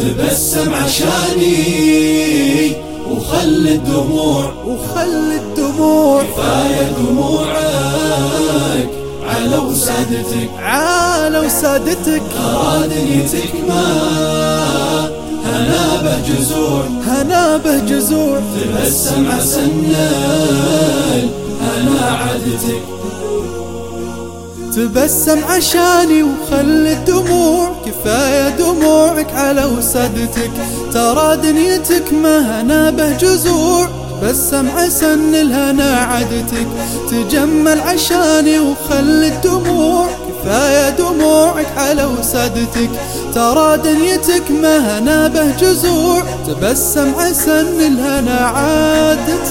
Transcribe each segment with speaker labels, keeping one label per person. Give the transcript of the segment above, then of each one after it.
Speaker 1: تبسم عشاني وخل الدموع
Speaker 2: وخل الدموع
Speaker 1: كفاية دموعك على وسادتك.
Speaker 2: على وسادتك.
Speaker 1: ترى دنيتك ما هنا به جزوع.
Speaker 2: هنا به جزوع.
Speaker 1: تبسم عسى النيل هنا عادتك.
Speaker 2: تبسم عشاني وخل الدموع كفاية دموعك على وسادتك. ترى دنيتك ما هنا به جزوع تبسم عسى ان الهنا عادتك. تجمل عشاني وخل الدموع كفاية دموعك على وسادتك. ترى دنيتك ما هنا به جزوع تبسم عسى ان الهنا عادتك.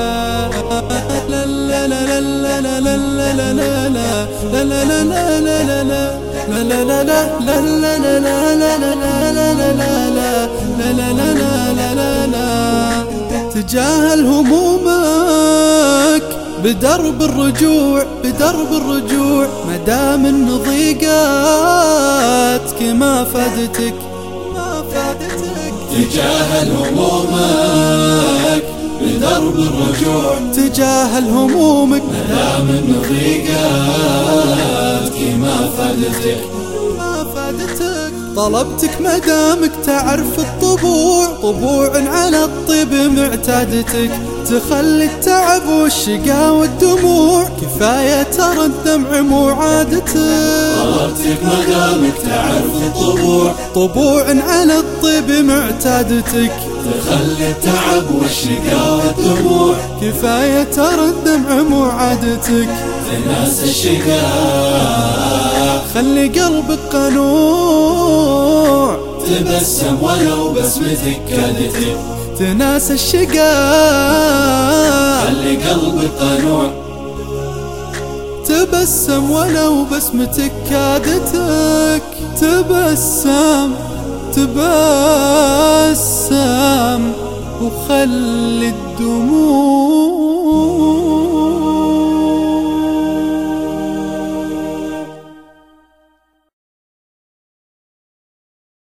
Speaker 2: تجاهل همومك بدرب الرجوع بدرب الرجوع. مدام النضيقات ما فادتك ما فادتك.
Speaker 1: تجاهل همومك بدرب الرجوع
Speaker 2: تجاهل همومك
Speaker 1: مدام النضيقات ما فادتك
Speaker 2: ما فادتك طلبتك مدامك تعرف الطبوع طبوع على الطيب معتادتك. تخلي التعب والشقا والدموع كفاية ترى الدمع مو عادتك.
Speaker 1: طلبتك مدامك تعرف الطبوع.
Speaker 2: طبوع على الطيب معتادتك.
Speaker 1: تخلي التعب والشقا والدموع
Speaker 2: كفاية ترى الدمع مو عادتك.
Speaker 1: تناسى الشقاء.
Speaker 2: خلي قلبك قنوع.
Speaker 1: تبسم ولو بسمتك كادتك
Speaker 2: تناسى الشقاء.
Speaker 1: خلي قلبك قنوع.
Speaker 2: تبسم ولو بسمتك كادتك. تبسم تبسم وخلي الدموع